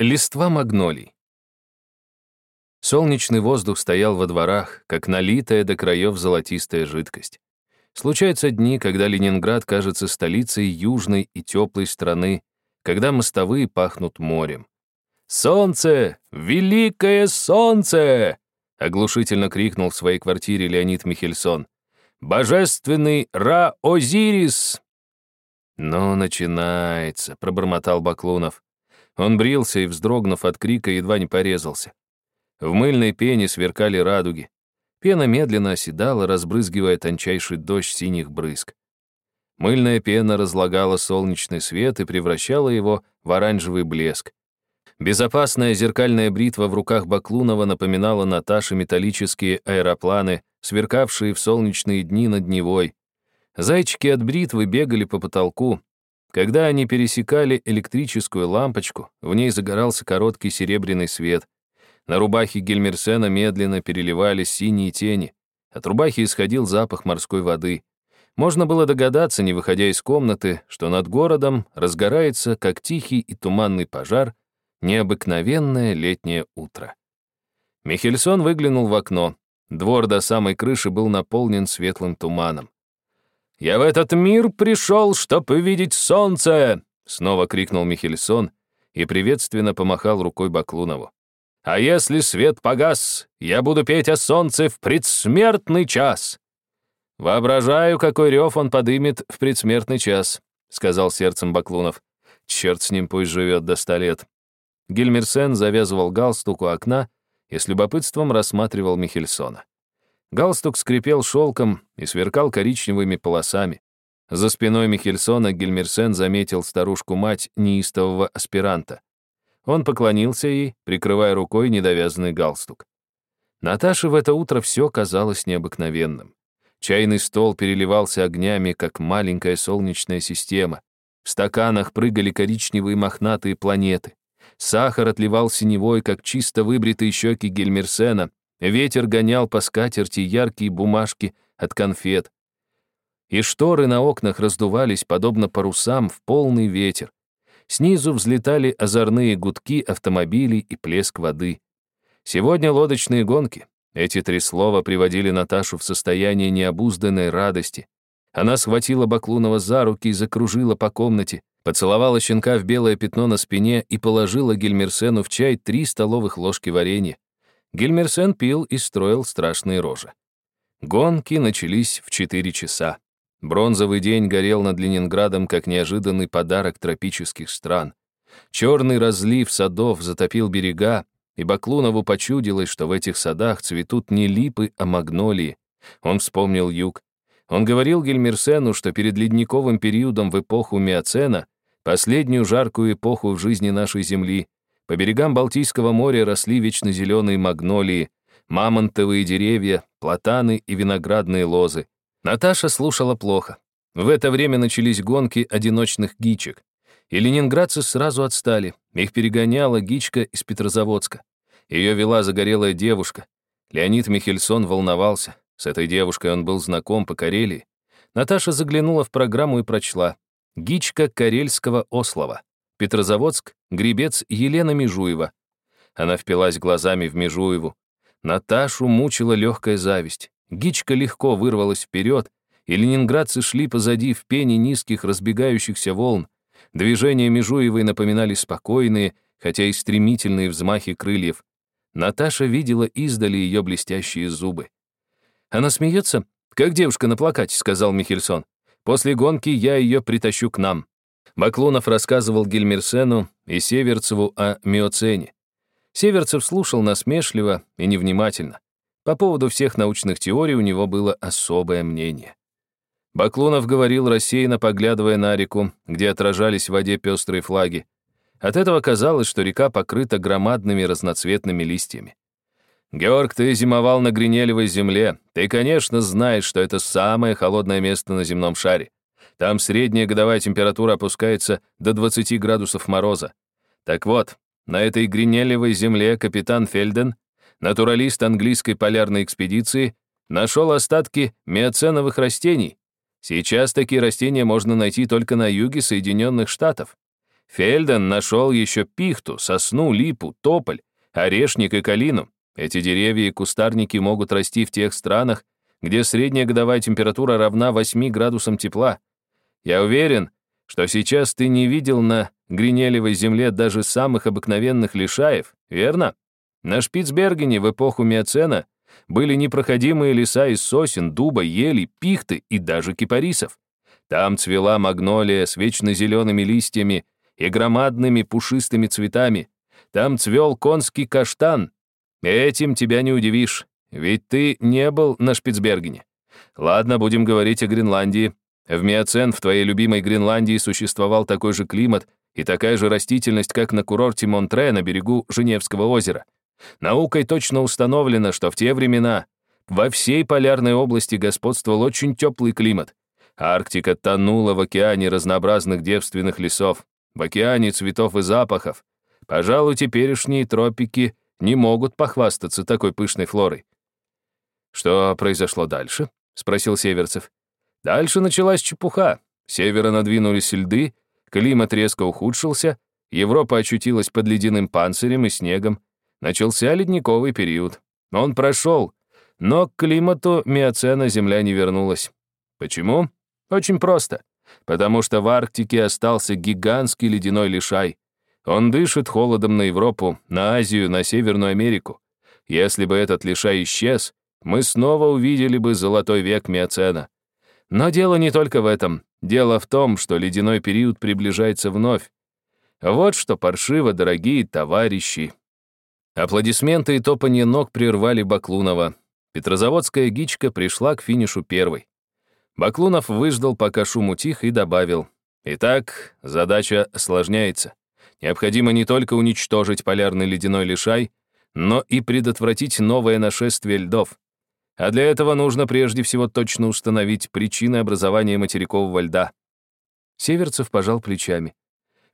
Листва магнолий. Солнечный воздух стоял во дворах, как налитая до краев золотистая жидкость. Случаются дни, когда Ленинград кажется столицей южной и теплой страны, когда мостовые пахнут морем. «Солнце! Великое солнце!» — оглушительно крикнул в своей квартире Леонид Михельсон. «Божественный Ра-Озирис!» «Ну, начинается», — пробормотал Баклунов. Он брился и, вздрогнув от крика, едва не порезался. В мыльной пене сверкали радуги. Пена медленно оседала, разбрызгивая тончайший дождь синих брызг. Мыльная пена разлагала солнечный свет и превращала его в оранжевый блеск. Безопасная зеркальная бритва в руках Баклунова напоминала Наташе металлические аэропланы, сверкавшие в солнечные дни над Невой. Зайчики от бритвы бегали по потолку, когда они пересекали электрическую лампочку, в ней загорался короткий серебряный свет. На рубахе Гельмерсена медленно переливались синие тени. От рубахи исходил запах морской воды. Можно было догадаться, не выходя из комнаты, что над городом разгорается, как тихий и туманный пожар, необыкновенное летнее утро. Михельсон выглянул в окно. Двор до самой крыши был наполнен светлым туманом. «Я в этот мир пришел, чтобы видеть солнце!» Снова крикнул Михельсон и приветственно помахал рукой Баклунову. «А если свет погас, я буду петь о солнце в предсмертный час!» «Воображаю, какой рев он подымет в предсмертный час», сказал сердцем Баклунов. «Черт с ним пусть живет до ста лет». Гильмерсен завязывал галстук у окна и с любопытством рассматривал Михельсона. Галстук скрипел шелком и сверкал коричневыми полосами. За спиной Михельсона Гельмерсен заметил старушку-мать неистового аспиранта. Он поклонился ей, прикрывая рукой недовязанный галстук. Наташе в это утро все казалось необыкновенным. Чайный стол переливался огнями, как маленькая солнечная система. В стаканах прыгали коричневые мохнатые планеты. Сахар отливал синевой, как чисто выбритые щеки Гельмерсена, Ветер гонял по скатерти яркие бумажки от конфет. И шторы на окнах раздувались, подобно парусам, в полный ветер. Снизу взлетали озорные гудки автомобилей и плеск воды. Сегодня лодочные гонки. Эти три слова приводили Наташу в состояние необузданной радости. Она схватила Баклунова за руки и закружила по комнате, поцеловала щенка в белое пятно на спине и положила Гельмерсену в чай три столовых ложки варенья. Гильмерсен пил и строил страшные рожи. Гонки начались в 4 часа. Бронзовый день горел над Ленинградом как неожиданный подарок тропических стран. Черный разлив садов затопил берега, и Баклунову почудилось, что в этих садах цветут не липы, а магнолии. Он вспомнил юг. Он говорил Гельмерсену, что перед ледниковым периодом в эпоху Миоцена, последнюю жаркую эпоху в жизни нашей Земли, по берегам Балтийского моря росли вечно зеленые магнолии, мамонтовые деревья, платаны и виноградные лозы. Наташа слушала плохо. В это время начались гонки одиночных гичек. И ленинградцы сразу отстали. Их перегоняла гичка из Петрозаводска. Ее вела загорелая девушка. Леонид Михельсон волновался. С этой девушкой он был знаком по Карелии. Наташа заглянула в программу и прочла. «Гичка Карельского Ослова». Петрозаводск, гребец Елена Межуева. Она впилась глазами в Межуеву. Наташу мучила легкая зависть. Гичка легко вырвалась вперед, и ленинградцы шли позади в пене низких разбегающихся волн. Движения Межуевой напоминали спокойные, хотя и стремительные взмахи крыльев. Наташа видела издали ее блестящие зубы. «Она смеется, как девушка на плакате», — сказал Михельсон. «После гонки я ее притащу к нам». Баклунов рассказывал Гельмерсену и Северцеву о миоцене. Северцев слушал насмешливо и невнимательно. По поводу всех научных теорий у него было особое мнение. Баклунов говорил, рассеянно поглядывая на реку, где отражались в воде пестрые флаги. От этого казалось, что река покрыта громадными разноцветными листьями. «Георг, ты зимовал на Гринелевой земле. Ты, конечно, знаешь, что это самое холодное место на земном шаре. Там средняя годовая температура опускается до 20 градусов мороза. Так вот, на этой гринелевой земле капитан Фельден, натуралист английской полярной экспедиции, нашел остатки миоценовых растений. Сейчас такие растения можно найти только на юге Соединенных Штатов. Фельден нашел еще пихту, сосну, липу, тополь, орешник и калину. Эти деревья и кустарники могут расти в тех странах, где средняя годовая температура равна 8 градусам тепла. Я уверен, что сейчас ты не видел на Гринелевой земле даже самых обыкновенных лишаев, верно? На Шпицбергене в эпоху Миоцена были непроходимые леса из сосен, дуба, ели, пихты и даже кипарисов. Там цвела магнолия с вечно зелеными листьями и громадными пушистыми цветами. Там цвел конский каштан. Этим тебя не удивишь, ведь ты не был на Шпицбергене. Ладно, будем говорить о Гренландии. В Миоцен в твоей любимой Гренландии существовал такой же климат и такая же растительность, как на курорте Монтре на берегу Женевского озера. Наукой точно установлено, что в те времена во всей полярной области господствовал очень теплый климат. Арктика тонула в океане разнообразных девственных лесов, в океане цветов и запахов. Пожалуй, теперешние тропики не могут похвастаться такой пышной флорой. «Что произошло дальше?» — спросил Северцев. «Дальше началась чепуха. Севера надвинулись льды, климат резко ухудшился, Европа очутилась под ледяным панцирем и снегом. Начался ледниковый период. Он прошел, но к климату миоцена Земля не вернулась. Почему? Очень просто. Потому что в Арктике остался гигантский ледяной лишай. Он дышит холодом на Европу, на Азию, на Северную Америку. Если бы этот лишай исчез, мы снова увидели бы золотой век миоцена. Но дело не только в этом. Дело в том, что ледяной период приближается вновь. Вот что паршиво, дорогие товарищи. Аплодисменты и топанье ног прервали Баклунова. Петрозаводская гичка пришла к финишу первой. Баклунов выждал, пока шум утих, и добавил. Итак, задача осложняется. Необходимо не только уничтожить полярный ледяной лишай, но и предотвратить новое нашествие льдов. А для этого нужно прежде всего точно установить причины образования материкового льда. Северцев пожал плечами.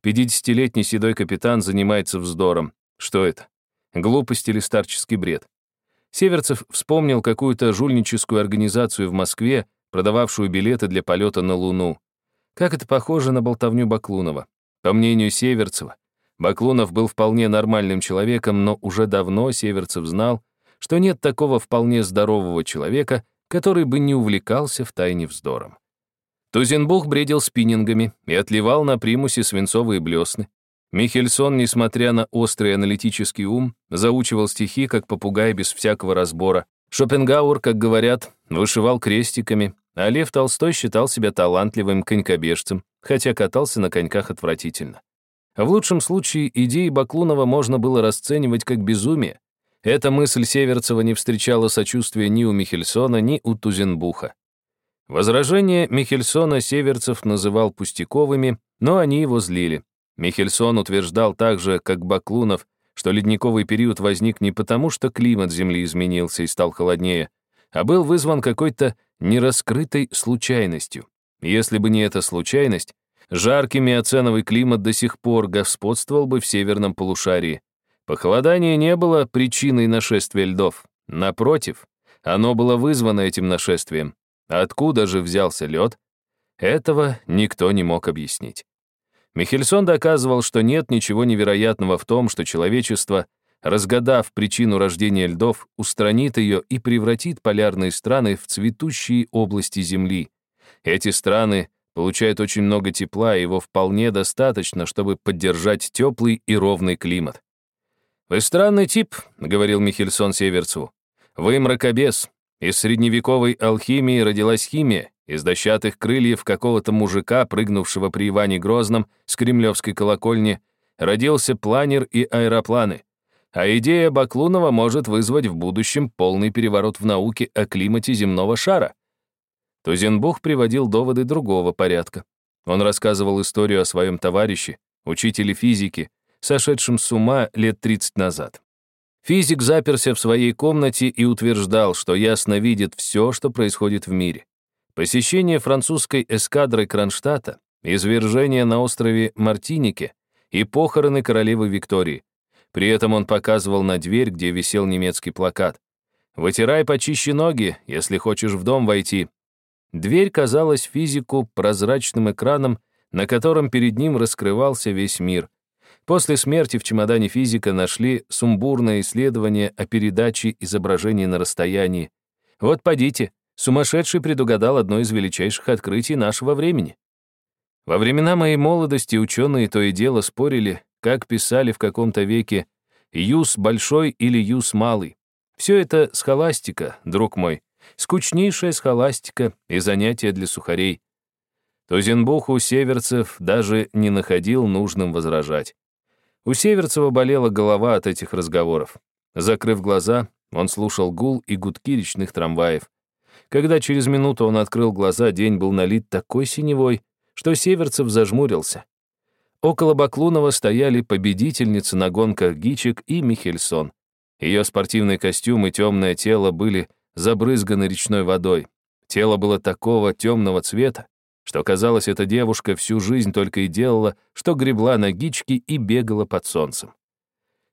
Пятидесятилетний седой капитан занимается вздором. Что это? Глупость или старческий бред? Северцев вспомнил какую-то жульническую организацию в Москве, продававшую билеты для полета на Луну. Как это похоже на болтовню Баклунова. По мнению Северцева, Баклунов был вполне нормальным человеком, но уже давно Северцев знал, что нет такого вполне здорового человека, который бы не увлекался в тайне вздором. Тузенбух бредил спиннингами и отливал на примусе свинцовые блесны. Михельсон, несмотря на острый аналитический ум, заучивал стихи, как попугай без всякого разбора. Шопенгауэр, как говорят, вышивал крестиками, а Лев Толстой считал себя талантливым конькобежцем, хотя катался на коньках отвратительно. В лучшем случае идеи Баклунова можно было расценивать как безумие, эта мысль Северцева не встречала сочувствия ни у Михельсона, ни у Тузенбуха. Возражения Михельсона Северцев называл пустяковыми, но они его злили. Михельсон утверждал также, как Баклунов, что ледниковый период возник не потому, что климат Земли изменился и стал холоднее, а был вызван какой-то нераскрытой случайностью. Если бы не эта случайность, жаркий миоценовый климат до сих пор господствовал бы в северном полушарии, Похолодание не было причиной нашествия льдов. Напротив, оно было вызвано этим нашествием. Откуда же взялся лед? Этого никто не мог объяснить. Михельсон доказывал, что нет ничего невероятного в том, что человечество, разгадав причину рождения льдов, устранит ее и превратит полярные страны в цветущие области Земли. Эти страны получают очень много тепла, и его вполне достаточно, чтобы поддержать теплый и ровный климат. «Вы странный тип», — говорил Михельсон Северцу. «Вы мракобес. Из средневековой алхимии родилась химия, из дощатых крыльев какого-то мужика, прыгнувшего при Иване Грозном с кремлевской колокольни, родился планер и аэропланы. А идея Баклунова может вызвать в будущем полный переворот в науке о климате земного шара». Тузенбух приводил доводы другого порядка. Он рассказывал историю о своем товарище, учителе физики, сошедшим с ума лет 30 назад. Физик заперся в своей комнате и утверждал, что ясно видит все, что происходит в мире. Посещение французской эскадры Кронштадта, извержение на острове Мартинике и похороны королевы Виктории. При этом он показывал на дверь, где висел немецкий плакат. «Вытирай почище ноги, если хочешь в дом войти». Дверь казалась физику прозрачным экраном на котором перед ним раскрывался весь мир. После смерти в чемодане физика нашли сумбурное исследование о передаче изображений на расстоянии. Вот подите, сумасшедший предугадал одно из величайших открытий нашего времени. Во времена моей молодости ученые то и дело спорили, как писали в каком-то веке «юс большой» или «юс малый». Все это схоластика, друг мой, скучнейшая схоластика и занятие для сухарей. Тузенбух у северцев даже не находил нужным возражать. У Северцева болела голова от этих разговоров. Закрыв глаза, он слушал гул и гудки речных трамваев. Когда через минуту он открыл глаза, день был налит такой синевой, что Северцев зажмурился. Около Баклунова стояли победительницы на гонках Гичек и Михельсон. Ее спортивный костюм и темное тело были забрызганы речной водой. Тело было такого темного цвета, что, казалось, эта девушка всю жизнь только и делала, что гребла на гички и бегала под солнцем.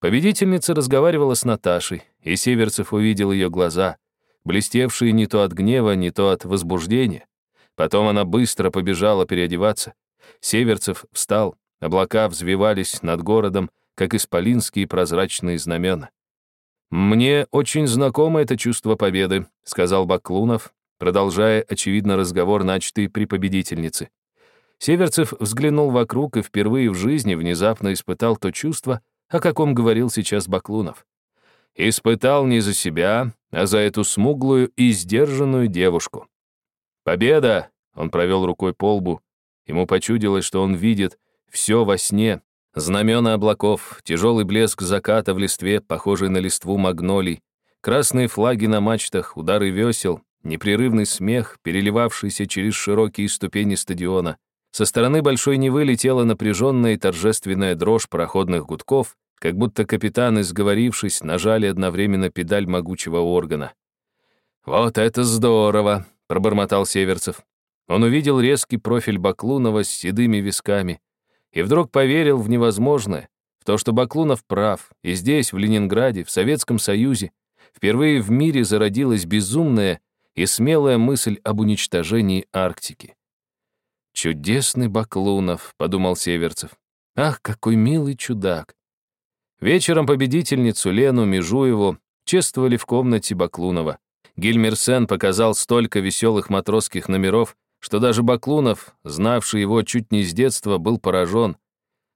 Победительница разговаривала с Наташей, и Северцев увидел ее глаза, блестевшие не то от гнева, не то от возбуждения. Потом она быстро побежала переодеваться. Северцев встал, облака взвивались над городом, как исполинские прозрачные знамена. «Мне очень знакомо это чувство победы», — сказал Баклунов, продолжая, очевидно, разговор, начатый при победительнице. Северцев взглянул вокруг и впервые в жизни внезапно испытал то чувство, о каком говорил сейчас Баклунов. Испытал не за себя, а за эту смуглую и сдержанную девушку. «Победа!» — он провел рукой по лбу. Ему почудилось, что он видит все во сне. Знамена облаков, тяжелый блеск заката в листве, похожий на листву магнолий, красные флаги на мачтах, удары весел, непрерывный смех, переливавшийся через широкие ступени стадиона. Со стороны Большой Невы летела напряженная и торжественная дрожь пароходных гудков, как будто капитаны, сговорившись, нажали одновременно педаль могучего органа. «Вот это здорово!» — пробормотал Северцев. Он увидел резкий профиль Баклунова с седыми висками и вдруг поверил в невозможное, в то, что Баклунов прав, и здесь, в Ленинграде, в Советском Союзе, впервые в мире зародилась безумная и смелая мысль об уничтожении Арктики. «Чудесный Баклунов», — подумал Северцев. «Ах, какой милый чудак!» Вечером победительницу Лену Межуеву чествовали в комнате Баклунова. Гильмерсен показал столько веселых матросских номеров, что даже Баклунов, знавший его чуть не с детства, был поражен.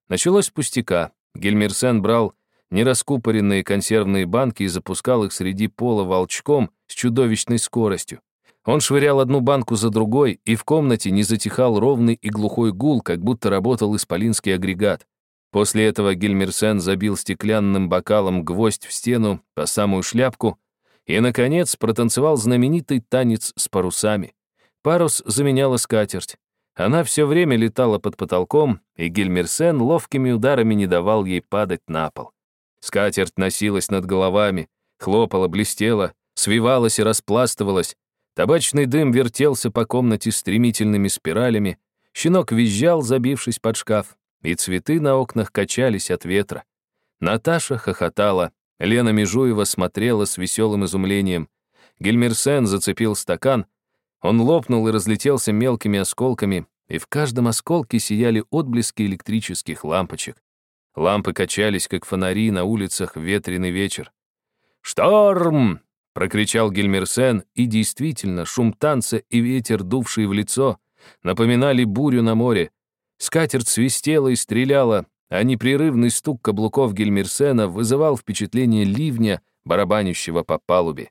Началось пустяка. Гильмерсен брал нераскупоренные консервные банки и запускал их среди пола волчком с чудовищной скоростью. Он швырял одну банку за другой, и в комнате не затихал ровный и глухой гул, как будто работал исполинский агрегат. После этого Гильмерсен забил стеклянным бокалом гвоздь в стену по самую шляпку и, наконец, протанцевал знаменитый танец с парусами. Парус заменяла скатерть. Она все время летала под потолком, и Гильмерсен ловкими ударами не давал ей падать на пол. Скатерть носилась над головами, хлопала, блестела, свивалась и распластывалась. Табачный дым вертелся по комнате стремительными спиралями. Щенок визжал, забившись под шкаф, и цветы на окнах качались от ветра. Наташа хохотала, Лена Межуева смотрела с веселым изумлением. Гельмерсен зацепил стакан, он лопнул и разлетелся мелкими осколками, и в каждом осколке сияли отблески электрических лампочек. Лампы качались, как фонари на улицах в ветреный вечер. «Шторм!» — прокричал Гельмерсен, и действительно, шум танца и ветер, дувший в лицо, напоминали бурю на море. Скатерть свистела и стреляла, а непрерывный стук каблуков Гельмерсена вызывал впечатление ливня, барабанящего по палубе.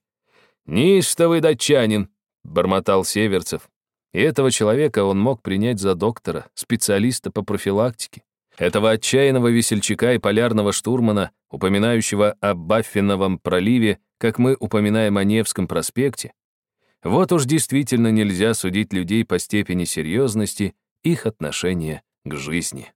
«Нистовый датчанин!» — бормотал Северцев. И этого человека он мог принять за доктора, специалиста по профилактике. Этого отчаянного весельчака и полярного штурмана, упоминающего о Баффиновом проливе, как мы упоминаем о Невском проспекте. Вот уж действительно нельзя судить людей по степени серьезности их отношения к жизни.